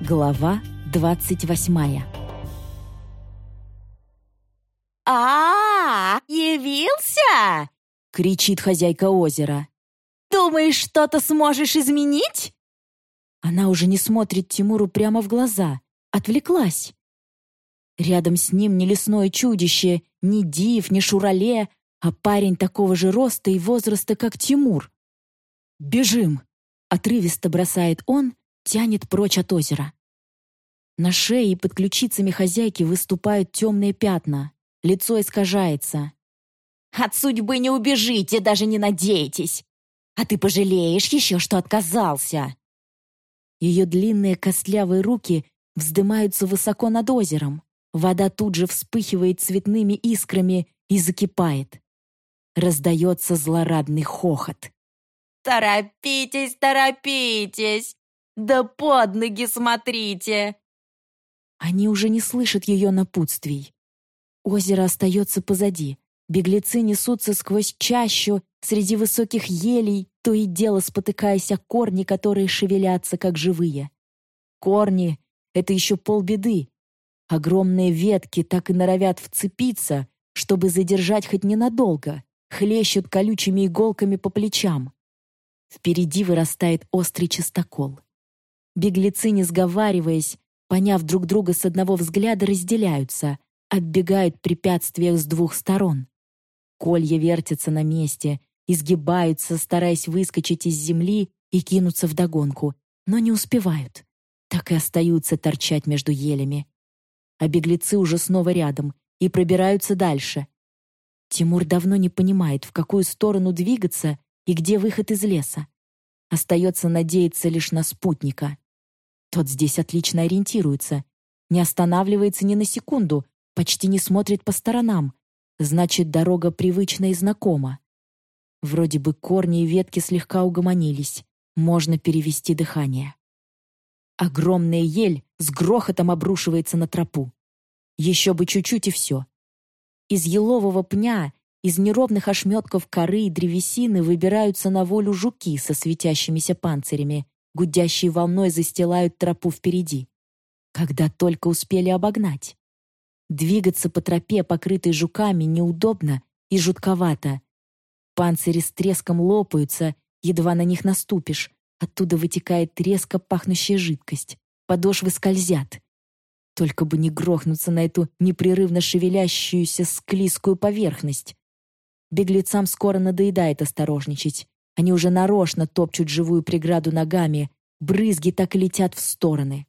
Глава двадцать восьмая а, -а, -а явился!» — кричит хозяйка озера. «Думаешь, что-то сможешь изменить?» Она уже не смотрит Тимуру прямо в глаза, отвлеклась. Рядом с ним не лесное чудище, ни Див, ни Шурале, а парень такого же роста и возраста, как Тимур. «Бежим!» — отрывисто бросает он, тянет прочь от озера. На шее и под ключицами хозяйки выступают темные пятна. Лицо искажается. «От судьбы не убежите, даже не надейтесь! А ты пожалеешь еще, что отказался!» Ее длинные костлявые руки вздымаются высоко над озером. Вода тут же вспыхивает цветными искрами и закипает. Раздается злорадный хохот. «Торопитесь, торопитесь! Да под ноги смотрите!» Они уже не слышат ее напутствий. Озеро остается позади. Беглецы несутся сквозь чащу, среди высоких елей, то и дело спотыкаясь о корни, которые шевелятся, как живые. Корни — это еще полбеды. Огромные ветки так и норовят вцепиться, чтобы задержать хоть ненадолго, хлещут колючими иголками по плечам. Впереди вырастает острый частокол. Беглецы, не сговариваясь, поняв друг друга с одного взгляда, разделяются, оббегают препятствия с двух сторон. Колья вертятся на месте, изгибаются, стараясь выскочить из земли и кинуться вдогонку, но не успевают. Так и остаются торчать между елями. А беглецы уже снова рядом и пробираются дальше. Тимур давно не понимает, в какую сторону двигаться и где выход из леса. Остается надеяться лишь на спутника. Тот здесь отлично ориентируется, не останавливается ни на секунду, почти не смотрит по сторонам. Значит, дорога привычна и знакома. Вроде бы корни и ветки слегка угомонились. Можно перевести дыхание. Огромная ель с грохотом обрушивается на тропу. Еще бы чуть-чуть и все. Из елового пня из неровных ошметков коры и древесины выбираются на волю жуки со светящимися панцирями, гудящей волной застилают тропу впереди. Когда только успели обогнать. Двигаться по тропе, покрытой жуками, неудобно и жутковато. Панцири с треском лопаются, едва на них наступишь. Оттуда вытекает резко пахнущая жидкость. Подошвы скользят. Только бы не грохнуться на эту непрерывно шевелящуюся склизкую поверхность. Беглецам скоро надоедает осторожничать. Они уже нарочно топчут живую преграду ногами, брызги так и летят в стороны.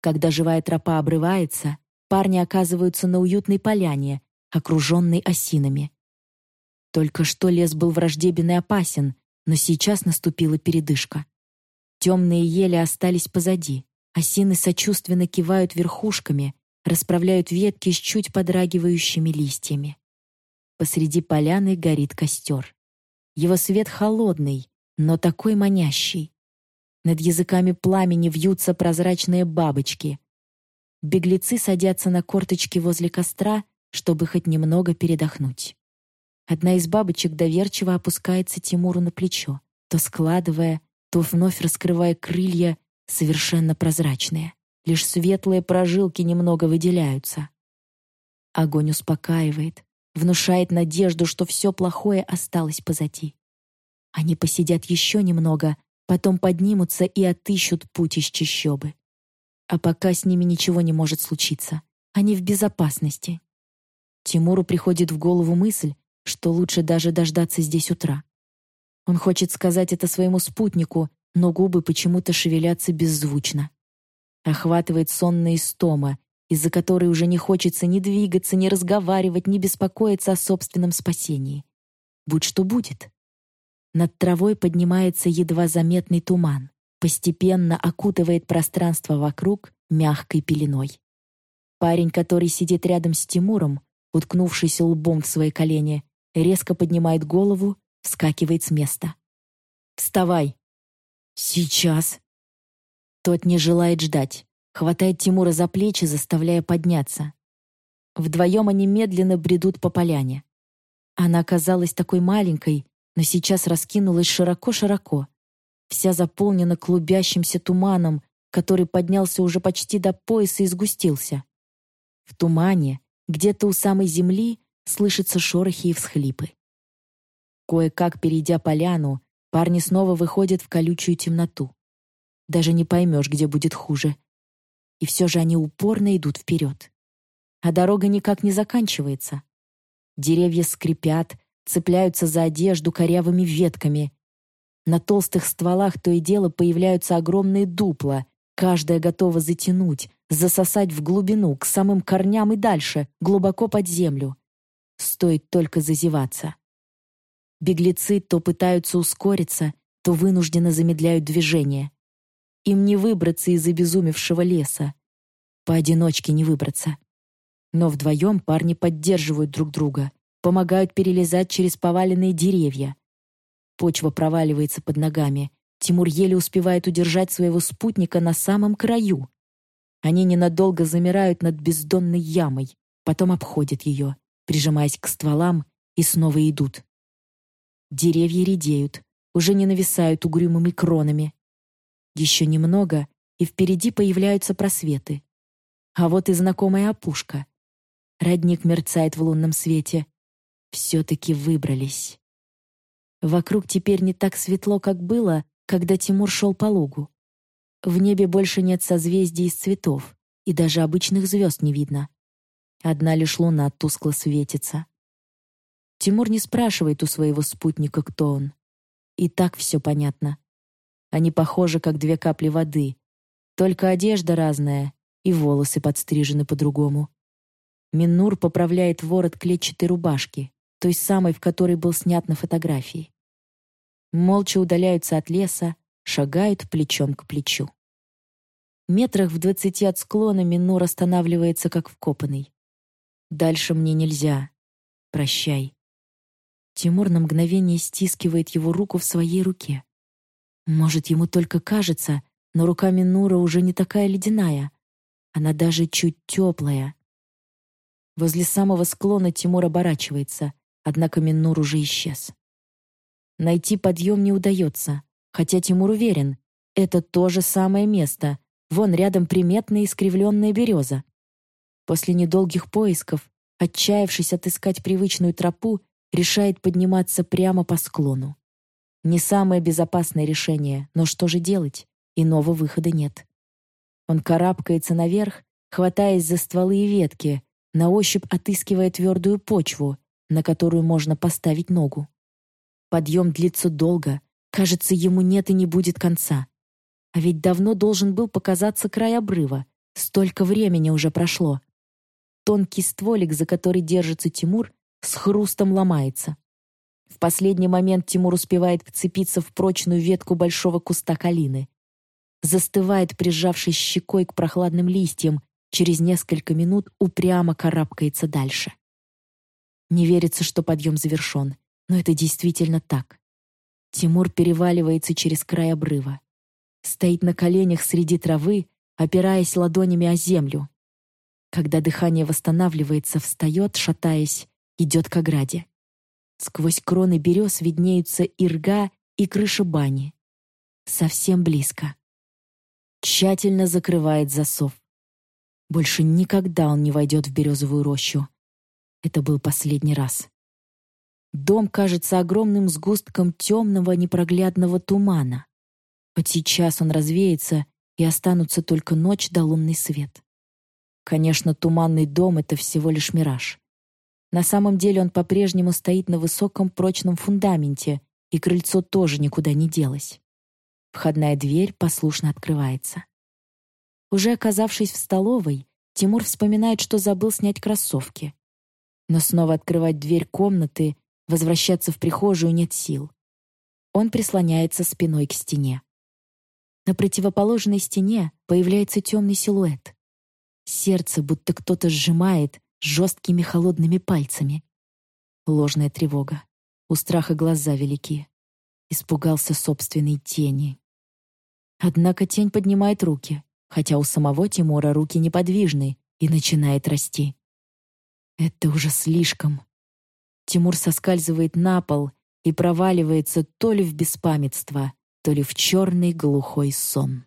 Когда живая тропа обрывается, парни оказываются на уютной поляне, окруженной осинами. Только что лес был враждебен и опасен, но сейчас наступила передышка. Темные ели остались позади, осины сочувственно кивают верхушками, расправляют ветки с чуть подрагивающими листьями. Посреди поляны горит костер. Его свет холодный, но такой манящий. Над языками пламени вьются прозрачные бабочки. Беглецы садятся на корточки возле костра, чтобы хоть немного передохнуть. Одна из бабочек доверчиво опускается Тимуру на плечо, то складывая, то вновь раскрывая крылья, совершенно прозрачные. Лишь светлые прожилки немного выделяются. Огонь успокаивает, внушает надежду, что все плохое осталось позади. Они посидят еще немного, потом поднимутся и отыщут путь из чащобы. А пока с ними ничего не может случиться. Они в безопасности. Тимуру приходит в голову мысль, что лучше даже дождаться здесь утра. Он хочет сказать это своему спутнику, но губы почему-то шевелятся беззвучно. Охватывает сонная истома, из-за которой уже не хочется ни двигаться, ни разговаривать, ни беспокоиться о собственном спасении. Будь что будет. Над травой поднимается едва заметный туман, постепенно окутывает пространство вокруг мягкой пеленой. Парень, который сидит рядом с Тимуром, уткнувшийся лбом в свои колени, резко поднимает голову, вскакивает с места. «Вставай!» «Сейчас!» Тот не желает ждать хватает Тимура за плечи, заставляя подняться. Вдвоем они медленно бредут по поляне. Она казалась такой маленькой, но сейчас раскинулась широко-широко. Вся заполнена клубящимся туманом, который поднялся уже почти до пояса и сгустился. В тумане, где-то у самой земли, слышатся шорохи и всхлипы. Кое-как перейдя поляну, парни снова выходят в колючую темноту. Даже не поймешь, где будет хуже. И все же они упорно идут вперед. А дорога никак не заканчивается. Деревья скрипят, цепляются за одежду корявыми ветками. На толстых стволах то и дело появляются огромные дупла, каждая готова затянуть, засосать в глубину, к самым корням и дальше, глубоко под землю. Стоит только зазеваться. Беглецы то пытаются ускориться, то вынужденно замедляют движение. Им не выбраться из обезумевшего леса. Поодиночке не выбраться. Но вдвоем парни поддерживают друг друга, помогают перелезать через поваленные деревья. Почва проваливается под ногами. Тимур еле успевает удержать своего спутника на самом краю. Они ненадолго замирают над бездонной ямой, потом обходят ее, прижимаясь к стволам, и снова идут. Деревья редеют, уже не нависают угрюмыми кронами. Еще немного, и впереди появляются просветы. А вот и знакомая опушка. Родник мерцает в лунном свете. Все-таки выбрались. Вокруг теперь не так светло, как было, когда Тимур шел по лугу. В небе больше нет созвездий из цветов, и даже обычных звезд не видно. Одна лишь луна тускло светится. Тимур не спрашивает у своего спутника, кто он. И так все понятно. Они похожи, как две капли воды. Только одежда разная, и волосы подстрижены по-другому. Миннур поправляет ворот клетчатой рубашки, той самой, в которой был снят на фотографии. Молча удаляются от леса, шагают плечом к плечу. Метрах в двадцати от склона Миннур останавливается, как вкопанный. «Дальше мне нельзя. Прощай». Тимур на мгновение стискивает его руку в своей руке. Может, ему только кажется, но рука Минура уже не такая ледяная. Она даже чуть теплая, Возле самого склона Тимур оборачивается, однако Миннур уже исчез. Найти подъем не удается, хотя Тимур уверен, это то же самое место, вон рядом приметная искривленная береза. После недолгих поисков, отчаявшись отыскать привычную тропу, решает подниматься прямо по склону. Не самое безопасное решение, но что же делать? Иного выхода нет. Он карабкается наверх, хватаясь за стволы и ветки, на ощупь отыскивая твердую почву, на которую можно поставить ногу. Подъем длится долго, кажется, ему нет и не будет конца. А ведь давно должен был показаться край обрыва, столько времени уже прошло. Тонкий стволик, за который держится Тимур, с хрустом ломается. В последний момент Тимур успевает вцепиться в прочную ветку большого куста калины. Застывает, прижавшись щекой к прохладным листьям, через несколько минут упрямо карабкается дальше. Не верится, что подъем завершен, но это действительно так. Тимур переваливается через край обрыва. Стоит на коленях среди травы, опираясь ладонями о землю. Когда дыхание восстанавливается, встает, шатаясь, идет к ограде. Сквозь кроны берез виднеются ирга и крыша бани. Совсем близко. Тщательно закрывает засов. Больше никогда он не войдет в березовую рощу. Это был последний раз. Дом кажется огромным сгустком темного непроглядного тумана. Вот сейчас он развеется, и останутся только ночь да лунный свет. Конечно, туманный дом — это всего лишь мираж. На самом деле он по-прежнему стоит на высоком прочном фундаменте, и крыльцо тоже никуда не делось. Входная дверь послушно открывается. Уже оказавшись в столовой, Тимур вспоминает, что забыл снять кроссовки. Но снова открывать дверь комнаты, возвращаться в прихожую нет сил. Он прислоняется спиной к стене. На противоположной стене появляется темный силуэт. Сердце будто кто-то сжимает жесткими холодными пальцами. Ложная тревога. У страха глаза велики. Испугался собственной тени. Однако тень поднимает руки хотя у самого Тимура руки неподвижны и начинает расти. Это уже слишком. Тимур соскальзывает на пол и проваливается то ли в беспамятство, то ли в черный глухой сон.